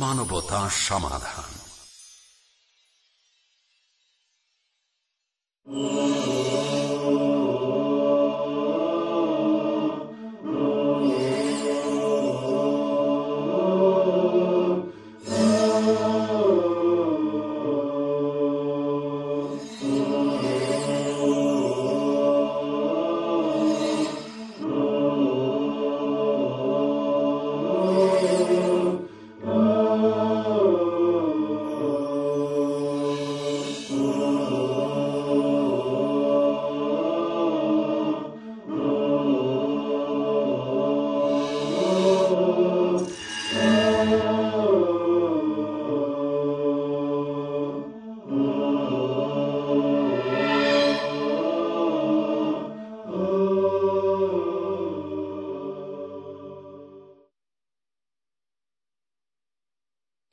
Piece সমাধান। Oh, মানবতা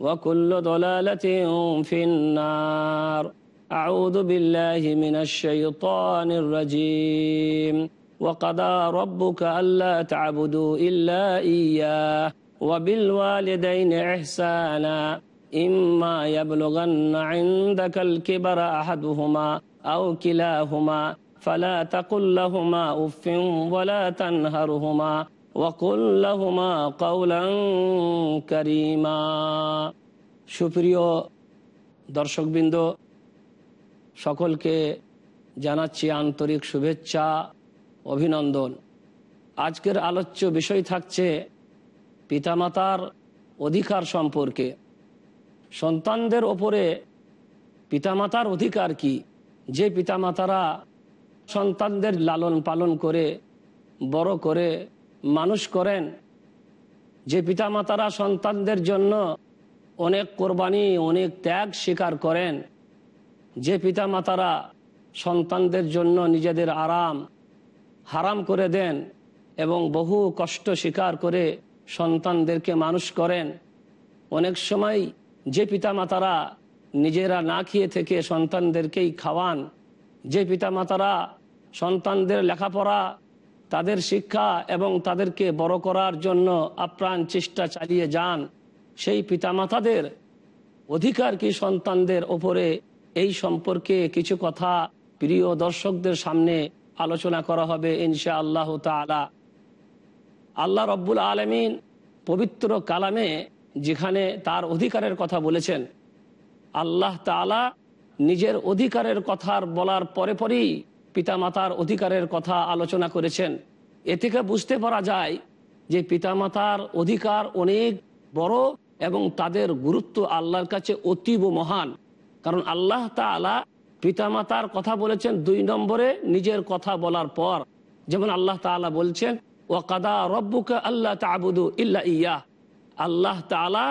وكل ضلالة في النار. أعوذ بالله من الشيطان الرجيم. وقضى ربك ألا تعبدوا إلا إياه وبالوالدين إحسانا. إما يبلغن عندك الكبر أحدهما أو كلاهما فلا تقل لهما أف ولا تنهرهما. وقل لهما قولا كريما সুপ্রিয় দর্শকবৃন্দ সকলকে জানাচ্ছি আন্তরিক শুভেচ্ছা অভিনন্দন আজকের আলোচ্য বিষয় থাকছে পিতামাতার অধিকার সম্পর্কে সন্তানদের ওপরে পিতামাতার অধিকার কি যে পিতামাতারা সন্তানদের লালন পালন করে বড় করে মানুষ করেন, যে পিতামাতারা সন্তানদের জন্য অনেক কোরবানি, অনেক ত্যাগ স্বীকার করেন, যে পিতামাতারা সন্তানদের জন্য নিজেদের আরাম হারাম করে দেন এবং বহু কষ্ট স্বীকার করে সন্তানদেরকে মানুষ করেন, অনেক সময় যে পিতামাতারা নিজেরা না খেয়ে থেকে সন্তানদেরকেই খাওয়ান, যে পিতামাতারা সন্তানদের লেখাপড়া তাদের শিক্ষা এবং তাদেরকে বড় করার জন্য আপ্রাণ চেষ্টা চালিয়ে যান। সেই পিতামাতাদের অধিকার কি সন্তানদের ওপরে? এই সম্পর্কে কিছু কথা প্রিয় দর্শকদের সামনে আলোচনা করা হবে ইনশা আল্লাহ তালা আল্লাহ রব্বুল আলমিন পবিত্র কালামে যেখানে তার অধিকারের কথা বলেছেন, আল্লাহ তালা নিজের অধিকারের কথার বলার পরে পরেই পিতামাতার অধিকারের কথা আলোচনা করেছেন। এ থেকে বুঝতে পারা যায় যে পিতামাতার অধিকার অনেক বড় এবং তাদের গুরুত্ব আল্লাহর কাছে অতীব মহান। কারণ আল্লাহ তালা পিতামাতার কথা বলেছেন দুই নম্বরে নিজের কথা বলার পর। যেমন আল্লাহ তালা বলছেন ও কাদা রব্বুকে আল্লাহ তাবুদু ইল্লা ইয়া আল্লাহ তালা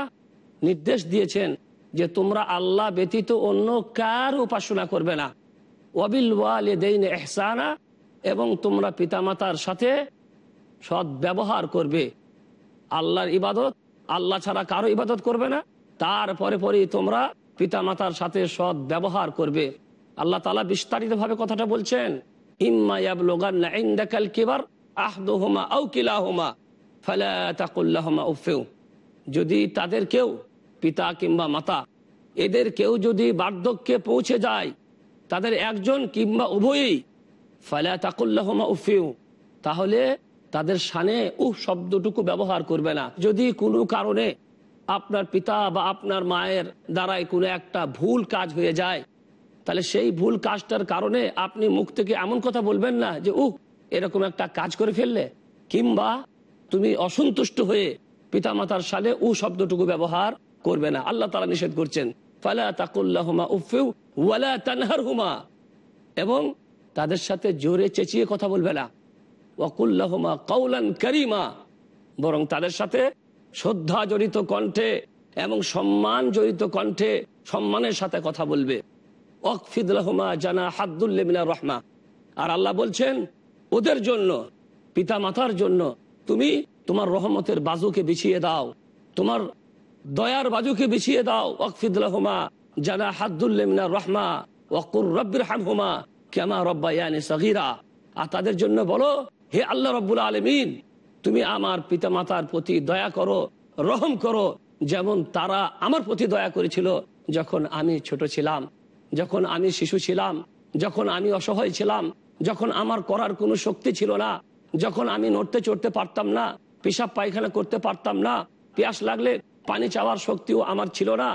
নির্দেশ দিয়েছেন যে তোমরা আল্লাহ ব্যতীত অন্য কার উপাসনা করবে না। এহসানা এবং তোমরা পিতামাতার সাথে সৎ ব্যবহার করবে। আল্লাহর ইবাদত, আল্লাহ ছাড়া কারও ইবাদত করবে না। তারপরে পরেই তোমরা পিতামাতার সাথে সৎ ব্যবহার করবে। আল্লাহ তালা বিস্তারিত ভাবে কথাটা বলছেন যদি তাদের কেউ, পিতা কিংবা মাতা, এদের কেউ যদি বার্ধক্যে পৌঁছে যায় তাদের একজন কিংবা উভয়ই, ফালা তাকুল্লাহমা উফিউ, তাহলে তাদের সানে উহ শব্দটুকু ব্যবহার করবে না। যদি কোনো কারণে আপনার পিতা বা আপনার মায়ের দ্বারাই কোনো একটা ভুল কাজ হয়ে যায়, তাহলে সেই ভুল কাজটার কারণে আপনি মুখ থেকে এমন কথা বলবেন না যে, উহ, এরকম একটা কাজ করে ফেললে। কিংবা তুমি অসন্তুষ্ট হয়ে পিতামাতার সালে উ শব্দটুকু ব্যবহার করবে না। আল্লাহ তালা নিষেধ করছেন। ফালা তাকুল্লাহুমা উফিউ ওয়ালা তানহারহুমা। এবং তাদের সাথে জোরে চেঁচিয়ে কথা বলবে না। ওয়াকুল্লাহুমা কৌলান করিমা। বরং তাদের সাথে শ্রদ্ধা জড়িত কণ্ঠে এবং সম্মান জড়িত কণ্ঠে সম্মানের সাথে কথা বলবে। অকফিদুল্লাহমা জানা হাদুল্লেমিনা রহমা। আর আল্লাহ বলছেন, ওদের জন্য পিতা মাতার জন্য তুমি তোমার রহমতের বাজুকে বিছিয়ে দাও। তোমার দয়ার বাজুকে বিছিয়ে দাও অকফিদুল্লাহমা জানা হাদুল্লেমিনা রহমা ওয়াকুর রব্বির হামহুমা, কেমা রব্বা ইয়ানি সগিরা। আর তাদের জন্য বলো, হে আল্লাহ রব্বুল আলমিন, তুমি আমার পিতা মাতার প্রতি দয়া করো, রহম করো, যেমন তারা আমার প্রতি দয়া করেছিল যখন আমি ছোট ছিলাম, যখন আমি শিশু ছিলাম, যখন আমি অসহায় ছিলাম, যখন আমার করার কোনো শক্তি ছিল না, যখন আমি নড়তে চড়তে পারতাম না, পেশাব পায়খানা করতে পারতাম না, পেঁয়াস লাগলে পানি চাওয়ার শক্তিও আমার ছিল না।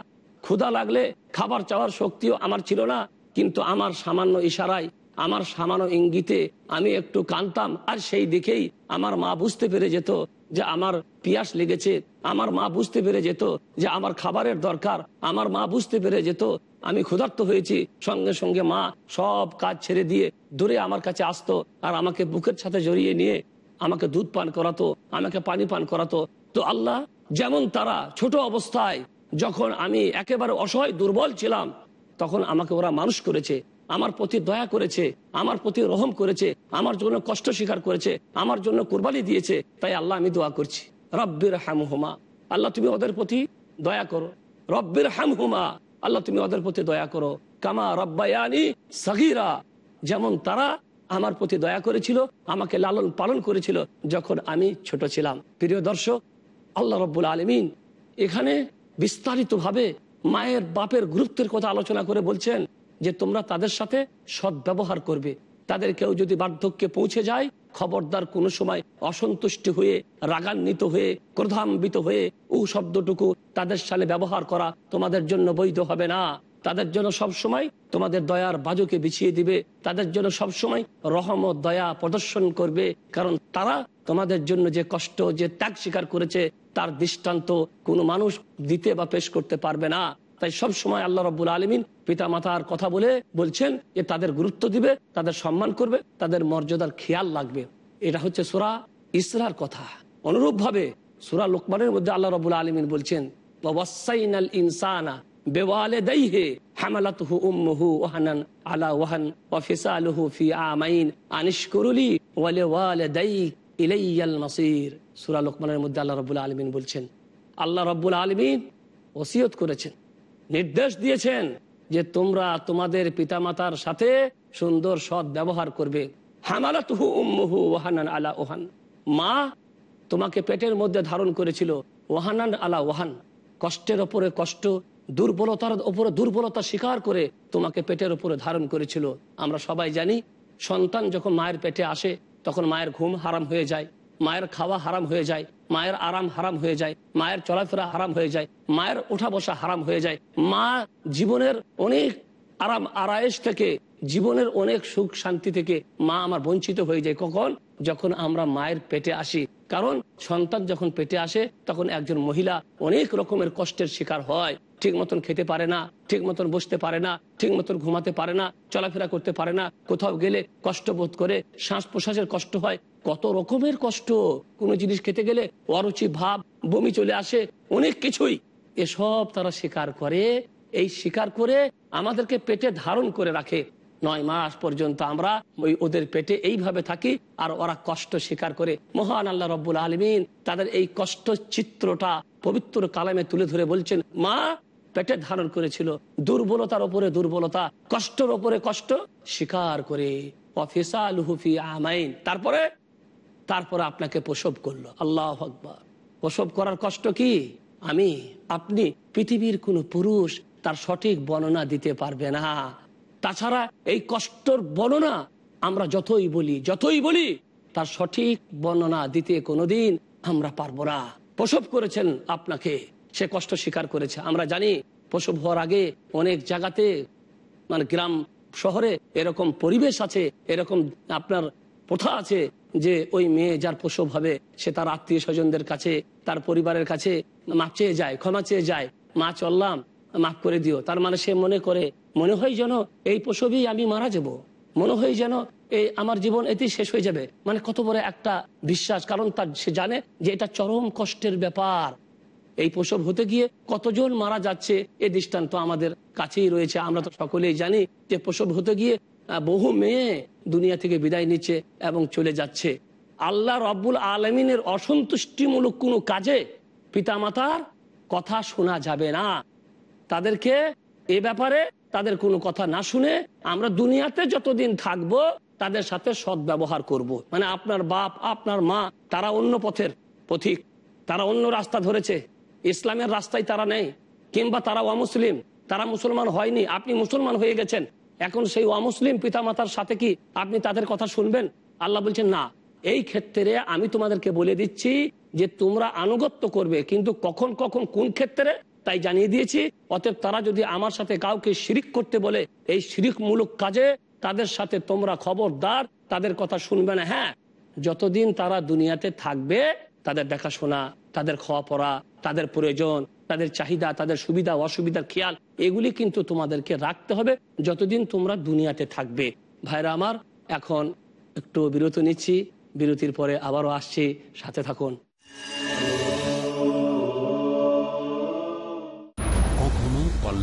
ক্ষুধা লাগলে খাবার চাওয়ার শক্তিও আমার ছিল না। কিন্তু আমার সামান্য ইশারায়, আমার সামান্য ইঙ্গিতে আমি একটু কানতাম আর সেই দিকেই আমার মা বুঝতে পেরে যেত যে আমার পিয়াস লেগেছে। আমার মা বুঝতে পেরে যেত যে আমার খাবারের দরকার। আমার মা বুঝতে পেরে যেত আমি ক্ষুধার্ত হয়েছি। সঙ্গে সঙ্গে মা সব কাজ ছেড়ে দিয়ে দূরে আমার কাছে আসতো আর আমাকে বুকের সাথে জড়িয়ে নিয়ে আমাকে দুধ পান করাতো, আমাকে পানি পান করাতো। তো আল্লাহ যেমন তারা ছোট অবস্থায় যখন আমি একেবারে অসহায় দুর্বল ছিলাম, তখন আমাকে ওরা মানুষ করেছে, আমার প্রতি দয়া করেছে, আমার প্রতি রহম করেছে, আমার জন্য কষ্ট স্বীকার করেছে, আমার জন্য কোরবানি দিয়েছে, তাই আল্লাহ আমি দোয়া করছি। রব্বির হামহুমা, আল্লাহ তুমি ওদের প্রতি দয়া করো। রব্বির হামহুমা, আল্লাহ তুমি ওদের প্রতি দয়া করো। কামা রব্বায়ানি সাগিরা, যেমন তারা আমার প্রতি দয়া করেছিল, আমাকে লালন পালন করেছিল যখন আমি ছোট ছিলাম। প্রিয় দর্শক আল্লাহ রব্বুল আলমিন এখানে বিস্তারিতভাবে মায়ের বাপের গুরুত্বের কথা আলোচনা করে বলছেন যে তোমরা তাদের সাথে সদ্ব্যবহার ব্যবহার করবে। তাদের কেউ যদি বার্ধক্যে পৌঁছে যায়, খবরদার কোনো সময় অসন্তুষ্টি হয়ে, রাগান্বিত হয়ে, ক্রোধান্বিত হয়ে ও শব্দটুকু তাদের সালে ব্যবহার করা তোমাদের জন্য বৈধ হবে না। তাদের জন্য সব সময় তোমাদের দয়ার বাজুকে বিছিয়ে দিবে। তাদের জন্য সব সময় রহমত, দয়া প্রদর্শন করবে। কারণ তারা তোমাদের জন্য যে কষ্ট, যে ত্যাগ স্বীকার করেছে, তার দৃষ্টান্ত কোনো মানুষ দিতে বা পেশ করতে পারবে না। তাই সব সময় আল্লাহ রব্বুল আলমিন পিতা মাতার কথা বলে বলছেন যে তাদের গুরুত্ব দিবে, তাদের সম্মান করবে, তাদের মর্যাদার খেয়াল লাগবে এটা হচ্ছে সুরা ইসরার কথা। অনুরূপ ভাবে সুরা লোকমানের মধ্যে আল্লাহ রবুল আলমিন বলছেন আল্লাহ বলছেন, আল্লাহ নির্দেশ দিয়েছেন যে তোমরা তোমাদের পিতামাতার সাথে সুন্দর সৎ ব্যবহার করবে। হামালাতুহু উম্মুহু ওয়াহানান আলা ওহান মা তোমাকে পেটের মধ্যে ধারণ করেছিল, ওয়াহানান আলা ওয়াহান। কষ্টের ওপরে কষ্ট দুর্বলতার ওপরে দুর্বলতা স্বীকার করে তোমাকে পেটের উপরে ধারণ করেছিল। আমরা সবাই জানি, সন্তান যখন মায়ের পেটে আসে, তখন মায়ের ঘুম হারাম হয়ে যায়, মায়ের খাওয়া হারাম হয়ে যায়, মায়ের আরাম হারাম হয়ে যায়, মায়ের চলাফেরা হারাম হয়ে যায়, মায়ের ওঠা বসা হারাম হয়ে যায়। মা জীবনের অনেক আরাম, আরায়েশ থেকে, জীবনের অনেক সুখ শান্তি থেকে মা আমার বঞ্চিত হয়ে যায়। কখন? যখন আমরা মায়ের পেটে আসি। কারণ সন্তান যখন পেটে আসে, তখন একজন মহিলা অনেক রকমের কষ্টের শিকার হয়। ঠিক মতন খেতে পারে না, ঠিক মতন বসতে পারে না, ঠিক মতন ঘুমাতে পারে না, চলাফেরা করতে পারে না, কোথাও গেলে কষ্ট বোধ করে শ্বাস প্রশ্বাসের কষ্ট হয়, কত রকমের কষ্ট। কোনো জিনিস খেতে গেলে অরুচি, ভাব, বমি চলে আসে, অনেক কিছুই। এসব তারা স্বীকার করে, এই স্বীকার করে আমাদেরকে পেটে ধারণ করে রাখে। নয় মাস পর্যন্ত আমরা ওই ওদের পেটে এইভাবে থাকি, আর ওরা কষ্ট স্বীকার করে। মহান আল্লাহ রব্বুল আলমিন তাদের এই কষ্ট চিত্রটা পবিত্র কালামে তুলে ধরে বলছেন, মা পেটে ধারণ করেছিল। দুর্বলতার ওপরে দুর্বলতা, কষ্টের ওপরে কষ্ট স্বীকার করে। আমাইন। তারপরে তারপরে আপনাকে প্রসব করল। আল্লাহ আকবর। প্রসব করার কষ্ট কি? আমি, আপনি পৃথিবীর কোন পুরুষ তার সঠিক বর্ণনা দিতে পারবে না। তাছাড়া এই কষ্টর বর্ণনা আমরা যতই বলি যতই বলি, তার সঠিক বর্ণনা দিতে কোনোদিন আমরা পারব না। প্রসব করেছেন আপনাকে। সে কষ্ট স্বীকার করেছে। আমরা জানি প্রসব হওয়ার আগে অনেক জায়গাতে মানে গ্রাম শহরে এরকম পরিবেশ আছে, এরকম আপনার প্রথা আছে যে ওই মেয়ে যার প্রসব হবে সে তার আত্মীয় স্বজনদের কাছে, তার পরিবারের কাছে মাপ চেয়ে যায়, ক্ষমা চেয়ে যায়, মা, চললাম, মাফ করে দিও। তার মানে সে মনে করে, মনে হয় যেন এই প্রসবেই আমি মারা যাব। মনে হয় যেন এই আমার জীবন এতেই শেষ হয়ে যাবে। মানে কত বড় একটা বিশ্বাস, কারণ তার, সে জানে যে এটা চরম কষ্টের ব্যাপার। এই প্রসব হতে গিয়ে কতজন মারা যাচ্ছে এ দৃষ্টান্ত আমাদের কাছেই রয়েছে। আমরা তো সকলেই জানি যে প্রসব হতে গিয়ে বহু মেয়ে দুনিয়া থেকে বিদায় নিচ্ছে এবং চলে যাচ্ছে। আল্লাহ রব্বুল আলমিনের অসন্তুষ্টিমূলক কোনো কাজে পিতামাতার কথা শোনা যাবে না। তাদেরকে এ ব্যাপারে তাদের কোনো কথা না শুনে আমরা দুনিয়াতে যতদিন থাকব তাদের সাথে সৎ ব্যবহার করব। মানে আপনার বাপ, আপনার মা, তারা অন্য পথের পথিক তারা অন্য রাস্তা ধরেছে। ইসলামের রাস্তায় তারা নেই, কিংবা তারা অমুসলিম, তারা মুসলমান হয়নি, আপনি মুসলমান হয়ে গেছেন। এখন সেই অমুসলিম পিতামাতার সাথে কি আপনি তাদের কথা শুনবেন? আল্লাহ বলছেন, না, এই ক্ষেত্রে আমি তোমাদেরকে বলে দিচ্ছি যে তোমরা আনুগত্য করবে, কিন্তু কখন কখন কোন ক্ষেত্রে, তাই জানিয়ে দিয়েছি। অতএব তারা যদি আমার সাথে কাউকে শিরিক করতে বলে, এই শিরিক মূলক কাজে তাদের সাথে তোমরা খবরদার, তাদের কথা শুনবে না। হ্যাঁ যতদিন তারা দুনিয়াতে থাকবে, তাদের দেখাশোনা, তাদের খাওয়া পড়া তাদের প্রয়োজন, তাদের চাহিদা, তাদের সুবিধা, অসুবিধার খেয়াল, এগুলি কিন্তু তোমাদেরকে রাখতে হবে যতদিন তোমরা দুনিয়াতে থাকবে। ভাইরা আমার, এখন একটু বিরত নিচ্ছি, বিরতির পরে আবারও আসছি, সাথে থাকুন।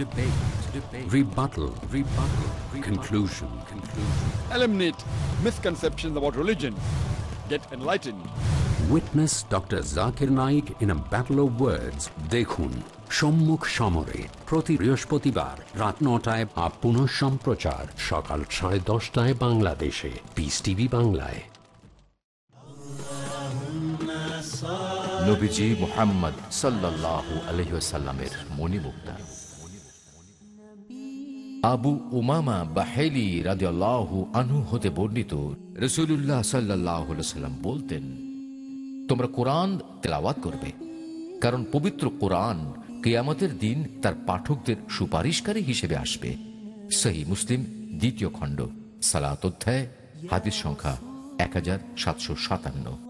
Debate. Debate. Rebuttal. Rebuttal. rebuttal Conclusion. Conclusion. eliminate misconceptions about religion, get enlightened. Witness Dr. Zakir Naik in a battle of words. দেখুন সম্মুখ সমরে প্রতি বৃহস্পতিবার রাত নটায় বা পুনঃ সম্প্রচার সকাল সাড়ে দশটায় বাংলাদেশে পিস টিভি বাংলায় নবীজি মোহাম্মদ সাল্লাল্লাহু আলহিসাল্লামের মণিমুক্তা আবু উমামা বাহেলি রাদিয়াল্লাহু আনহু হতে বর্ণিত রসুল্লাহ সাল্লাহ সাল্লাম বলতেন, তোমরা কোরআন তেলাওয়াত করবে, কারণ পবিত্র কোরআন কেয়ামতের দিন তার পাঠকদের সুপারিশকারী হিসেবে আসবে। সহি মুসলিম, দ্বিতীয় খণ্ড, সালাত অধ্যায়, হাদিস সংখ্যা এক হাজার সাতশো সাতান্ন।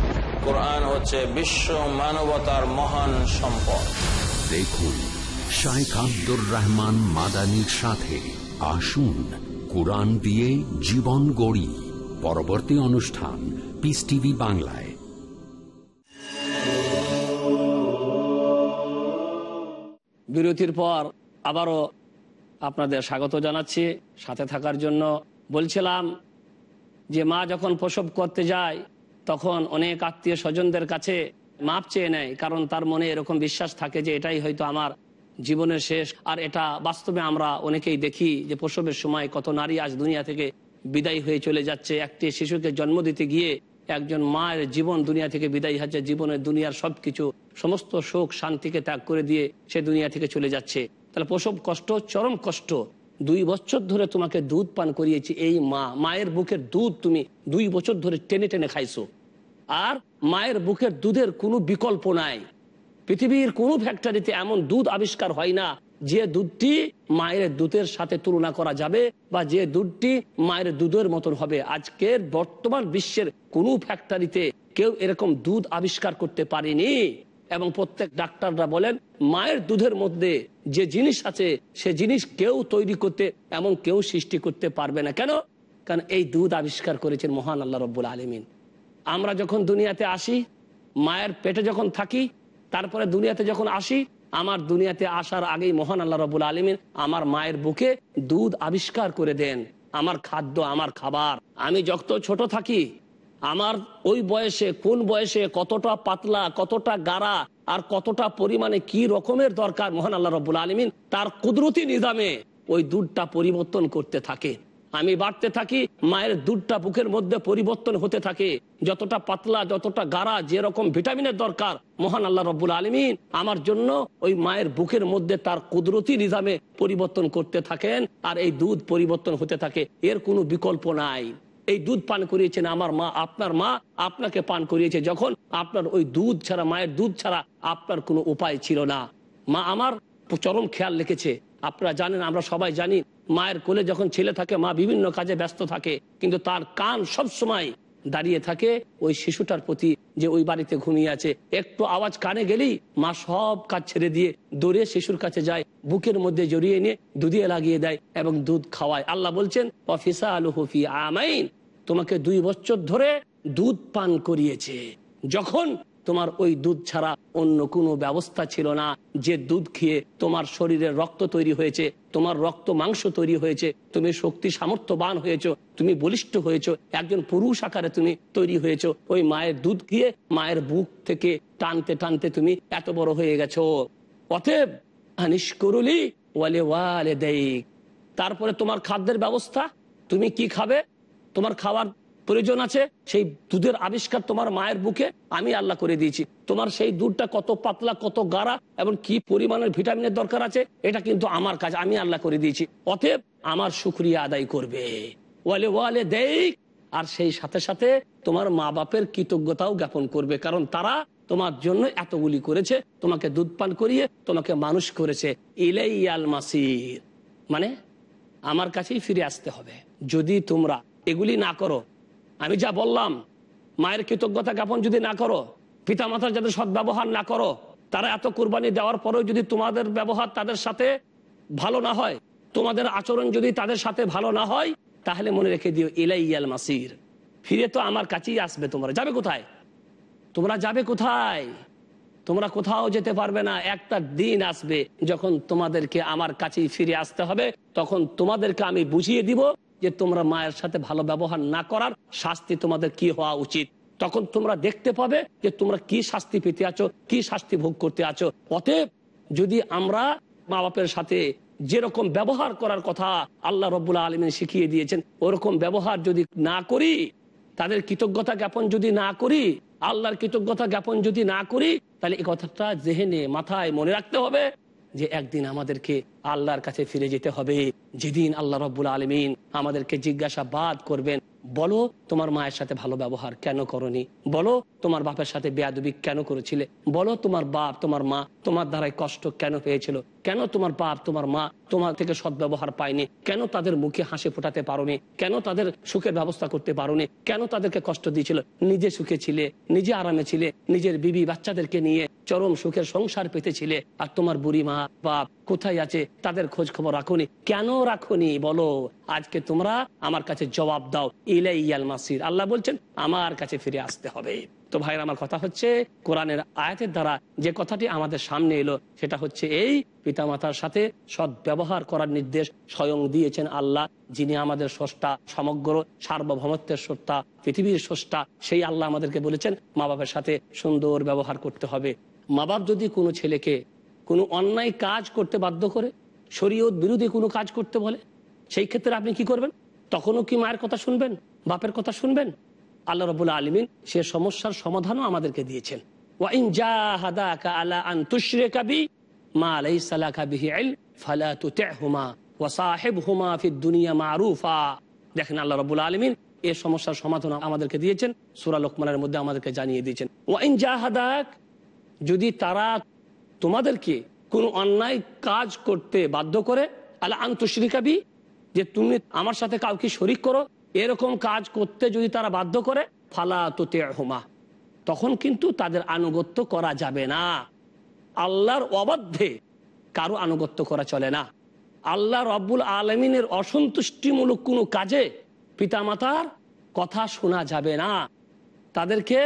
কোরআন হচ্ছে বিশ্ব মানবতার মহান সম্পদ। দেখুন শাইখ আব্দুর রহমান মাদানির সাথে আসুন কোরআন দিয়ে জীবন গড়ি। পরবর্তী অনুষ্ঠান পিস টিভি বাংলায়। বিরতির পর আবারও আপনাদের স্বাগত জানাচ্ছি। সাথে থাকার জন্য বলছিলাম যে মা যখন প্রসব করতে যায় তখন অনেক আত্মীয় স্বজনদের কাছে মাপ চেয়ে নেয়, কারণ তার মনে এরকম বিশ্বাস থাকে যে এটাই হয়তো আমার জীবনের শেষ। আর এটা বাস্তবে আমরা অনেকেই দেখি যে প্রসবের সময় কত নারী আজ দুনিয়া থেকে বিদায় হয়ে চলে যাচ্ছে। একটি শিশুকে জন্ম দিতে গিয়ে একজন মায়ের জীবন দুনিয়া থেকে বিদায় হচ্ছে, জীবনের দুনিয়ার সবকিছু, সমস্ত শোক শান্তিকে ত্যাগ করে দিয়ে সে দুনিয়া থেকে চলে যাচ্ছে। তাহলে প্রসব কষ্ট, চরম কষ্ট দুই বছর ধরে তোমাকে দুধ পান করিয়েছি, এই মা। মায়ের বুকের দুধ তুমি দুই বছর ধরে টেনে টেনে খাইছো। আর মায়ের বুকের দুধের কোনো বিকল্প নাই। পৃথিবীর কোনো ফ্যাক্টরিতে এমন দুধ আবিষ্কার হয় না, যে দুধটি মায়ের দুধের সাথে তুলনা করা যাবে বা যে দুধটি মায়ের দুধের মতন হবে। আজকের বর্তমান বিশ্বের কোনো ফ্যাক্টরিতে কেউ এরকম দুধ আবিষ্কার করতে পারেনি। এবং প্রত্যেক ডাক্তাররা বলেন, মায়ের দুধের মধ্যে যে জিনিস আছে, সে জিনিস কেউ তৈরি করতে এমন কেউ সৃষ্টি করতে পারবে না। কেন? কারণ এই দুধ আবিষ্কার করেছেন মহান আল্লাহ রব্বুল আলমিন। আমরা যখন দুনিয়াতে আসি, মায়ের পেটে যখন থাকি, তারপরে দুনিয়াতে যখন আসি, আমার দুনিয়াতে আসার আগেই মহান আল্লাহ রবুল আলমিন আমার মায়ের বুকে দুধ আবিষ্কার করে দেন। আমার খাদ্য, আমার খাবার। আমি যত ছোট থাকি আমার ওই বয়সে, কোন বয়সে কতটা পাতলা, কতটা গাড়া আর কতটা পরিমাণে কি রকমের দরকার মহান আল্লাহ রবুল আলমিন, তার কুদরতি নিজামে ওই দুধটা পরিবর্তন করতে থাকে। আমি বাড়তে থাকি, মায়ের দুধটা বুকের মধ্যে পরিবর্তন হতে থাকে। যতটা পাতলা, যতটা গাড়া যেরকম ভিটামিনের দরকার মহান আল্লাহ রব্বুল আলমিন, আমার জন্য ওই মায়ের বুকের মধ্যে তার কুদরতি নিজামে পরিবর্তন করতে থাকেন আর এই দুধ পরিবর্তন হতে থাকে। এর কোনো বিকল্প নাই। এই দুধ পান করিয়েছেন আমার মা, আপনার মা আপনাকে পান করিয়েছে যখন আপনার ওই দুধ ছাড়া, মায়ের দুধ ছাড়া আপনার কোনো উপায় ছিল না। মা আমার চরম খেয়াল রেখেছে। আপনারা জানেন, আমরা সবাই জানি, মায়ের কোলে যখন ছেলে থাকে, মা বিভিন্ন কাজে ব্যস্ত থাকে, কিন্তু তার কান সব সময় দাঁড়িয়ে থাকে ওই শিশুটার প্রতি যে ওই বাড়িতে ঘুমিয়ে আছে। একটু আওয়াজ কানে গেলেই মা সব কাজ ছেড়ে দিয়ে দৌড়ে শিশুর কাছে যায়, বুকের মধ্যে জড়িয়ে নিয়ে দুধিয়ে লাগিয়ে দেয় এবং দুধ খাওয়ায়। আল্লাহ বলছেন অফিসা আলু হফি আমাইন। তোমাকে দুই বছর ধরে দুধ পান করিয়েছে। যখন তোমার ওই দুধ ছাড়া অন্য কোনো ব্যবস্থা ছিল না, যে দুধ খেয়ে তোমার শরীরে রক্ত তৈরি হয়েছে, তোমার রক্ত মাংস তৈরি হয়েছে, তুমি শক্তি সামর্থ্যবান হয়েছ, তুমি বলিষ্ঠ হয়েছ, একজন পুরুষ আকারে তুমি তৈরি হয়েছ, ওই মায়ের দুধ খেয়ে মায়ের বুক থেকে টানতে টানতে তুমি এত বড় হয়ে গেছো। অতএব আনিস করুলি ওয়ালে ওয়ালে দেখ তারপরে তোমার খাদ্যের ব্যবস্থা, তুমি কি খাবে? তোমার খাওয়ার প্রয়োজন আছে, সেই দুধের আবিষ্কার তোমার মায়ের বুকে আমি আল্লাহ করে দিয়েছি। তোমার সেই দুধটা কত পাতলা, কত গাড়া এবং কি পরিমাণের ভিটামিনের দরকার আছে, এটা কিন্তু আমার কাজ, আমি আল্লাহ করে দিয়েছি। অতএব আমার সুক্রিয়া আদায় করবে। ওয়ালে ওয়ালে দেখ আর সেই সাথে সাথে তোমার মা বাপের কৃতজ্ঞতাও জ্ঞাপন করবে, কারণ তারা তোমার জন্য এতগুলি করেছে, তোমাকে দুধ পান করিয়ে তোমাকে মানুষ করেছে। ইলাই আল মাসির। মানে আমার কাছেই ফিরে আসতে হবে। যদি তোমরা এগুলি না করো। আমি যা বললাম, মায়ের কৃতজ্ঞতা জ্ঞাপন যদি না করো পিতা মাতার যাদের সদ্ব্যবহার না করো, তারা এত কুরবানি দেওয়ার পরেও যদি তোমাদের ব্যবহার তাদের সাথে ভালো না হয়, তোমাদের আচরণ যদি তাদের সাথে ভালো না হয়, তাহলে মনে রেখে দিও ইলাই ইয়াল মাসির। ফিরে তো আমার কাছেই আসবে তোমরা। যাবে কোথায়? তোমরা যাবে কোথায়? তোমরা কোথাও যেতে পারবে না। একটা দিন আসবে যখন তোমাদেরকে আমার কাছেই ফিরে আসতে হবে, তখন তোমাদেরকে আমি বুঝিয়ে দিব যে তোমরা মায়ের সাথে ভালো ব্যবহার না করার শাস্তি তোমাদের কি হওয়া উচিত? তখন তোমরা দেখতে পাবে যে তোমরা কি শাস্তি পেতে আছো, কি শাস্তি ভোগ করতে আছো। অতএব যদি আমরা মা বাপের সাথে যেরকম ব্যবহার করার কথা আল্লাহ রব্বুল্লাহ আলমিন শিখিয়ে দিয়েছেন, ওরকম ব্যবহার যদি না করি, তাদের কৃতজ্ঞতা জ্ঞাপন যদি না করি, আল্লাহর কৃতজ্ঞতা জ্ঞাপন যদি না করি, তাহলে এই কথাটা জেহেনে, মাথায় মনে রাখতে হবে। যে একদিন আমাদেরকে আল্লাহর কাছে ফিরে যেতে হবে। যেদিন আল্লাহ রব্বুল আলমিন আমাদেরকে জিজ্ঞাসাবাদ করবেন বলো, তোমার মায়ের সাথে ভালো ব্যবহার কেন করনি? বলো, তোমার বাপের সাথে বেয়াদবি কেন করেছিলে? বলো, তোমার বাপ, তোমার মা তোমার দ্বারাই কষ্ট কেন হয়েছিল কেন তোমার বাপ, তোমার মা তোমার থেকে সদ্ব্যবহার পায়নি? কেন তাদের মুখে হাসি ফোটাতে পারোনি? কেন তাদের সুখের ব্যবস্থা করতে পারোনি? কেন তাদেরকে কষ্ট দিয়েছিল? নিজে সুখে ছিলে, নিজে আরামে ছিলে, নিজের বিবি বাচ্চাদেরকে নিয়ে চরম সুখের সংসার পেতেছিলে, আর তোমার বুড়ি মা, বাপ কোথায় আছে তাদের খোঁজ খবর রাখুনি। কেন রাখুনি? বলো। আজকে তোমরা আমার কাছে জবাব দাও। ইলাই ইয়াল মাসির। আল্লাহ বলছেন, আমার কাছে ফিরে আসতে হবে। তো ভাইয়ের, আমার কথা হচ্ছে, কোরআনের আয়াতের দ্বারা যে কথাটি আমাদের সামনে এলো, সেটা হচ্ছে এই, পিতামাতার সাথে সৎ ব্যবহার করার নির্দেশ স্বয়ং দিয়েছেন আল্লাহ, যিনি আমাদের স্রষ্টা, সমগ্র সার্বভৌমত্বের সত্তা পৃথিবীর স্রষ্টা, সেই আল্লাহ আমাদেরকে বলেছেন মা বাবার সাথে সুন্দর ব্যবহার করতে হবে। মা বাপ যদি কোনো ছেলেকে কোনো অন্যায় কাজ করতে বাধ্য করে? শরীয়ত বিরোধী কোনো কাজ করতে বলে? সেই ক্ষেত্রে আপনি কি করবেন? তখনও কি মায়ের কথা শুনবেন? বাপের কথা শুনবেন? আল্লাহ রবুল্লা আলমিন সে সমস্যার সমাধানও আমাদেরকে দিয়েছেন। ওয়াইন জাহাদাকা আলা আন তুশরিকা বি মা লাইসা লাকা বিহি ইলম ফালা মারুফা। দেখেন আল্লাহ রাব্বুল আলামিন এই সমস্যার সমাধান আমাদেরকে দিয়েছেন। সূরা লোকমানের মধ্যে আমাদেরকে জানিয়ে দিয়েছেন। ওয়াইন জাহাদাক, যদি তারা তোমাদেরকে কোনো অন্যায় কাজ করতে বাধ্য করে আলা আন্তঃশ্রিকাবি যে তুমি আমার সাথে কাউকে শরিক করো, এরকম কাজ করতে যদি তারা বাধ্য করে, ফালা তোতে হোমা তখন কিন্তু তাদের আনুগত্য করা যাবে না। আল্লাহর অবাধ্যে কারও আনুগত্য করা চলে না। আল্লাহ রব্বুল আলমিনের অসন্তুষ্টিমূলক কোনো কাজে পিতামাতার কথা শোনা যাবে না। তাদেরকে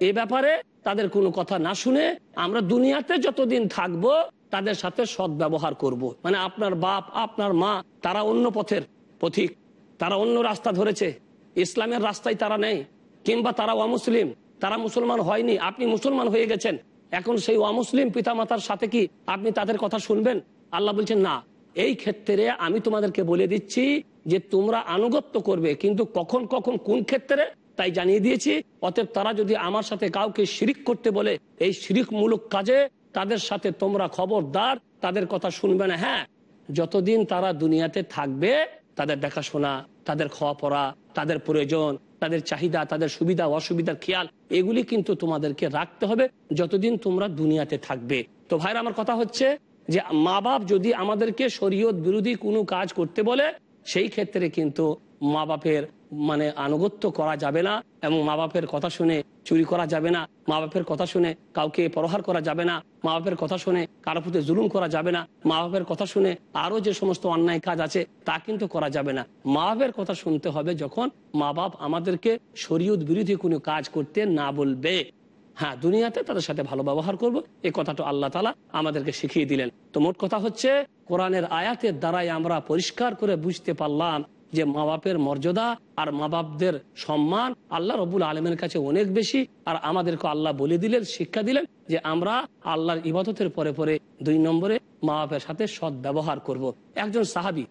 এ ব্যাপারে তাদের কোনো কথা না শুনে আমরা দুনিয়াতে যতদিন থাকব, তাদের সাথে সৎ ব্যবহার করব। মানে আপনার বাপ, আপনার মা, তারা অন্য পথের পথিক। তারা অন্য রাস্তা ধরেছে। ইসলামের রাস্তায় তারা নেই। কিংবা তারা অমুসলিম। তারা মুসলমান হয়নি। আপনি মুসলমান হয়ে গেছেন। এখন সেই অমুসলিম পিতামাতার সাথে কি আপনি তাদের কথা শুনবেন? আল্লাহ বলছেন, না। এই ক্ষেত্রে আমি তোমাদেরকে বলে দিচ্ছি যে তোমরা আনুগত্য করবে। কিন্তু কখন কখন, কোন ক্ষেত্রে? তাই জানিয়ে দিয়েছি, অতএব তারা যদি আমার সাথে কাউকে শিরিক করতে বলে, এই শিরিকমূলক কাজে তাদের সাথে তোমরা খবরদার, তাদের কথা শুনবে না। হ্যাঁ যতদিন তারা দুনিয়াতে থাকবে, তাদের দেখাশোনা, তাদের খাওয়া পড়া তাদের প্রয়োজন, তাদের চাহিদা, তাদের সুবিধা, অসুবিধার খেয়াল, এগুলি কিন্তু তোমাদেরকে রাখতে হবে যতদিন তোমরা দুনিয়াতে থাকবে। তো ভাইরা, আমার কথা হচ্ছে যে মা বাপ যদি আমাদেরকে শরীয়ত বিরোধী কোনো কাজ করতে বলে, সেই ক্ষেত্রে কিন্তু মা বাপের মানে আনুগত্য করা যাবে না এবং মা বাপের কথা শুনে চুরি করা যাবে না। মা বাপের কথা শুনে কাউকে প্রহার করা যাবে না। মা বাপের কথা শুনে কারও প্রতি জুলুম করা যাবে না। মা বাপের কথা শুনে আরও যে সমস্ত অন্যায় কাজ আছে তা কিন্তু করা যাবে না। মা বাপের কথা শুনতে হবে যখন মা বাপ আমাদেরকে শরীয়ত বিরোধী কোনো কাজ করতে না বলবে। হ্যাঁ দুনিয়াতে তাদের সাথে ভালো ব্যবহার করব। এই কথাটা আল্লাহ তালা আমাদেরকে শিখিয়ে দিলেন। তো মোট কথা হচ্ছে, কোরআনের আয়াতের দ্বারাই আমরা পরিষ্কার করে বুঝতে পারলাম যে মা বাপের মর্যাদা আর মা বাপদের সম্মান আল্লাহ রবুল আলমের কাছে অনেক বেশি। আর আমাদেরকে আল্লাহ বলে দিলেন, শিক্ষা দিলেন যে আমরা আল্লাহর ইবাদতের পরে পরে দুই নম্বরে মা বাপের সাথে সৎ ব্যবহার করব। একজন সাহাবি,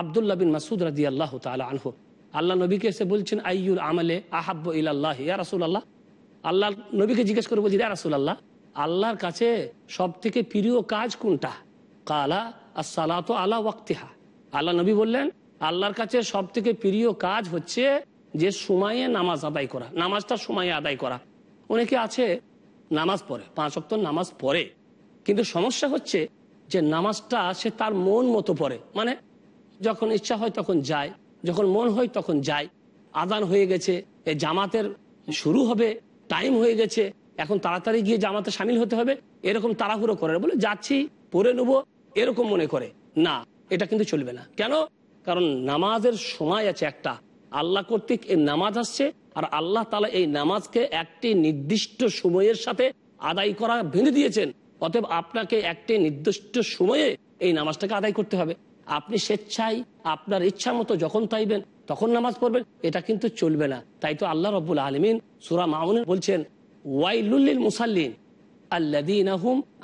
আবদুল্লাহ বিন মাসুদ রাজি আল্লাহ তালা আনহু, আল্লাহ নবীকে এসে বলছেন, আইয়ুল আমলে আহাব্ব ইল্লাহ ইয়া রাসুল আল্লাহ আল্লাহ নবীকে জিজ্ঞেস করে বলছি, ইয়া রাসুল আল্লাহ আল্লাহর কাছে সব থেকে প্রিয় কাজ কোনটা? কালা, আসসালাত আলা ওয়াক্তিহা। আল্লাহ নবী বললেন আল্লাহর কাছে সব থেকে প্রিয় কাজ হচ্ছে যে সময়ে নামাজ আদায় করা। নামাজটা সময়ে আদায় করা। অনেকে আছে, নামাজ পড়ে, পাঁচ অক্ট নামাজ পড়ে। কিন্তু সমস্যা হচ্ছে যে নামাজটা সে তার মন মতো পড়ে। মানে যখন ইচ্ছা হয় তখন যায়, যখন মন হয় তখন যায়। আদান হয়ে গেছে, এ জামাতের শুরু হবে, টাইম হয়ে গেছে, এখন তাড়াতাড়ি গিয়ে জামাতে সামিল হতে হবে, এরকম তাড়াহুড়ো করে বলে, যাচ্ছি পরে নেব, এরকম মনে করে। না, এটা কিন্তু চলবে না। কেন? কারণ নামাজের সময় আছে একটা। আল্লাহ কর্তৃক এই নামাজ আসছে, আর আল্লাহ তালা এই নামাজকে একটি নির্দিষ্ট সময়ের সাথে আদায় করা ভেঙে দিয়েছেন। অতএব আপনাকে একটি নির্দিষ্ট সময়ে এই নামাজটাকে আদায় করতে হবে। আপনি স্বেচ্ছায় আপনার ইচ্ছা মতো যখন চাইবেন, তখন নামাজ পড়বেন, এটা কিন্তু চলবে না। তাই তো আল্লাহ রব্বুল আলমিন সুরা মাউন বলছেন ওয়াইলুল্লিল মুসাল্লিন আল্লাদিন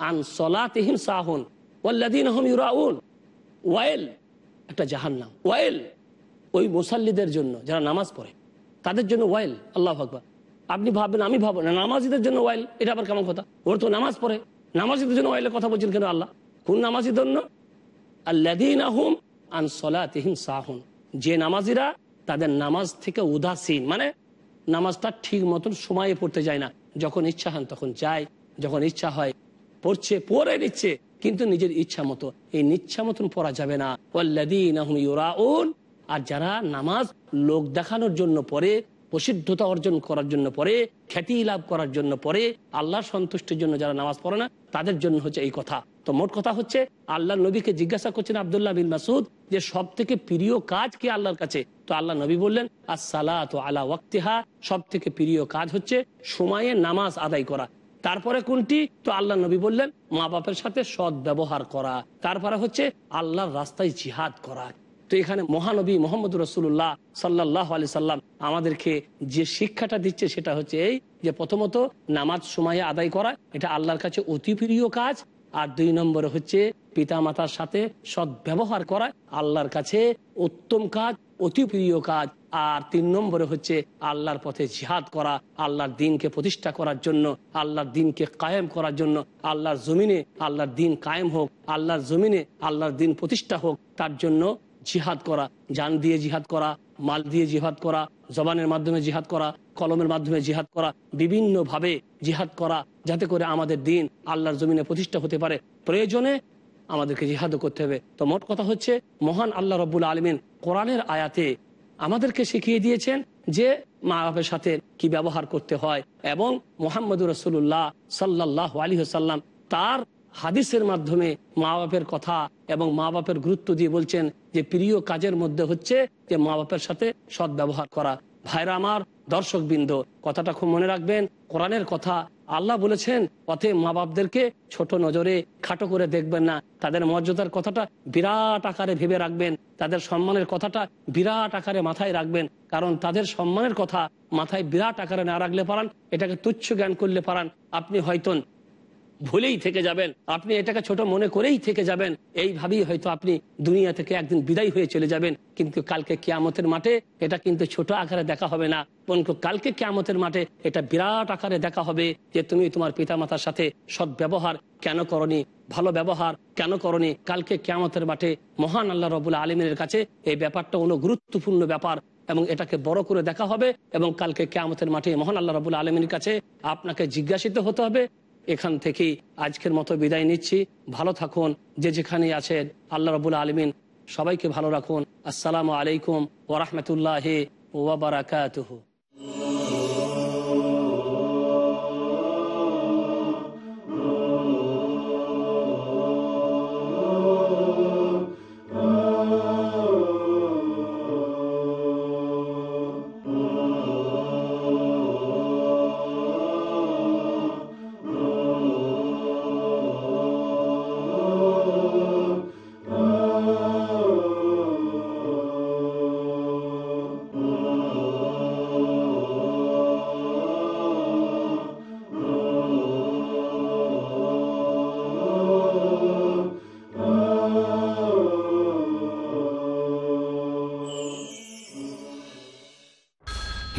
আন সলাতিহিম সাহুন ওয়াল্লাদিন ইউরাউন। ওয়াইল একটা জাহান্নাম। ওয়াইল ওই মুসাল্লিদের জন্য, যারা নামাজ পড়ে, তাদের জন্য ওয়াইল, আল্লাহ আকবর। আপনি ভাববেন, আমি ভাবো না, নামাজিদের জন্য ওয়াইল, এটা আবার কেমন কথা? ওর তো নামাজ পড়ে, নামাজিদের জন্য ওয়াইলের কথা বলছেন কেন আল্লাহ? কোন নামাজির জন্য? আল্লাদিন আহুম আন সলাতিহিম সাহুন। যে নামাজিরা তাদের নামাজ থেকে উদাসীন মানে নামাজটা ঠিক মতন সময়ে পড়তে যায় না। যখন ইচ্ছা হন তখন যায়, যখন ইচ্ছা হয় পড়ছে, পড়ে নিচ্ছে কিন্তু নিজের ইচ্ছা মতো। এই নিচ্ছা মতন পড়া যাবে না। আর যারা নামাজ লোক দেখানোর জন্য পড়ে, প্রসিদ্ধতা অর্জন করার জন্য পরে খ্যাতি লাভ করার জন্য পরে আল্লাহর সন্তুষ্টির জন্য যারা নামাজ পড়ে না, তাদের জন্য হচ্ছে এই কথা। তো মোট কথা হচ্ছে, আল্লাহ নবীকে জিজ্ঞাসা করছেন আবদুল্লাহ বিন মাসুদ যে সব থেকে প্রিয় কাজ কি আল্লাহর কাছে? তো আল্লাহ নবী বললেন তো আলা ওয়াক্তিহা। সব থেকে প্রিয় কাজ হচ্ছে সময়ে নামাজ আদায় করা। তারপরে কোনটি? তো আল্লাহ নবী বললেন, মা বাপের সাথে সৎ ব্যবহার করা। তারপরে হচ্ছে আল্লাহর রাস্তায় জিহাদ করা। তো এখানে মহানবী মোহাম্মদ রসুল্লাহ সাল্লাহ আলি সাল্লাম আমাদেরকে যে শিক্ষাটা দিচ্ছে সেটা হচ্ছে এই যে প্রথমত নামাজ সময়ে আদায় করা, এটা আল্লাহর কাছে অতি প্রিয় কাজ। আর দুই নম্বরে হচ্ছে পিতা মাতার সাথে সৎ ব্যবহার করা, আল্লাহর কাছে উত্তম কাজ। অতি প্রিয় কাজ। আর তিন নম্বরে হচ্ছে আল্লাহর পথে জিহাদ করা, আল্লাহর দিনকে প্রতিষ্ঠা করার জন্য, আল্লাহর দিনকে কায়েম করার জন্য, আল্লাহর জমিনে আল্লাহর দিন কায়েম হোক, আল্লাহর জমিনে আল্লাহর দিন প্রতিষ্ঠা হোক, তার জন্য জিহাদ করা, জান দিয়ে জিহাদ করা, মাল দিয়ে জিহাদ করা, জবানের মাধ্যমে জিহাদ করা, কলমের মাধ্যমে জিহাদ করা, বিভিন্নভাবে জিহাদ করা, যাতে করে আমাদের দিন আল্লাহর জমিনে প্রতিষ্ঠা হতে পারে। প্রয়োজনে আমাদেরকে জিহাদও করতে হবে। তো মোট কথা হচ্ছে, মহান আল্লাহ রব্বুল আলমিন কোরআনের আয়াতে আমাদেরকে শিখিয়ে দিয়েছেন যে মা বাপের সাথে কি ব্যবহার করতে হয় এবং মোহাম্মদুর রসুল্লাহ সাল্লাহ আলী সাল্লাম তার হাদিসের মাধ্যমে মা বাপের কথা এবং মা বাপের গুরুত্ব দিয়ে বলছেন যে, প্রিয় কাজের মধ্যে হচ্ছে যে মা বাপের সাথে সৎ ব্যবহার করা। ভাইরা আমার দর্শক বিন্দু কথাটা খুব মনে রাখবেন, কোরআনের কথা আল্লাহ বলেছেন, পথে মা বাপদেরকে ছোট নজরে খাটো করে দেখবেন না। তাদের মর্যাদার কথাটা বিরাট আকারে ভেবে রাখবেন, তাদের সম্মানের কথাটা বিরাট আকারে মাথায় রাখবেন, কারণ তাদের সম্মানের কথা মাথায় বিরাট আকারে না রাখলে পারান, এটাকে তুচ্ছ জ্ঞান করলে পারান। আপনি হয়তো ভুলেই থেকে যাবেন। আপনি এটাকে ছোট মনে করেই থেকে যাবেন। এইভাবেই হয়তো আপনি দুনিয়া থেকে একদিন বিদায় হয়ে চলে যাবেন। কিন্তু কালকে কেয়ামতের মাঠে এটা কিন্তু ছোট আকারে দেখা হবে না। বরঞ্চ কালকে কেয়ামতের মাঠে এটা বিরাট আকারে দেখা হবে যে তুমি তোমার পিতামাতার সাথে সৎ ব্যবহার কেন করনি, ভালো ব্যবহার কেন করনি, কালকে কেয়ামতের মাঠে মহান আল্লাহ রবুল আলমিনের কাছে এই ব্যাপারটা হলো গুরুত্বপূর্ণ ব্যাপার এবং এটাকে বড় করে দেখা হবে এবং কালকে কেয়ামতের মাঠে মহান আল্লাহ রবুল আলমীর কাছে আপনাকে জিজ্ঞাসিত হতে হবে এখান থেকেই আজকের মতো বিদায় নিচ্ছি। ভালো থাকুন, যে যেখানে আছেন, আল্লাহ রবুল আলমিন সবাইকে ভালো রাখুন। আসসালামু আলাইকুম ওরহমতুল্লাহ ওবরাকাতহ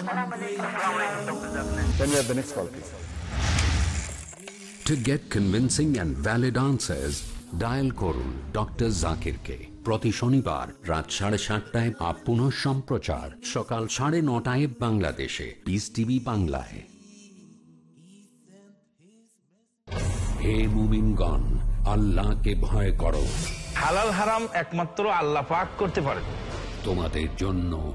Then we have the next call, please. to get convincing and valid answers. Dial করুন ডক্টর জাকিরকে প্রতি শনিবার রাত সাড়ে সাতটায় আপ পুনঃ সম্প্রচার সকাল সাড়ে নটায় বাংলাদেশে। পিস টিভি বাংলায়। হে মুমিনগণ আল্লাহকে ভয় করো। হালাল হারাম একমাত্র আল্লাহ পাক করতে পারেন। তোমাদের জন্য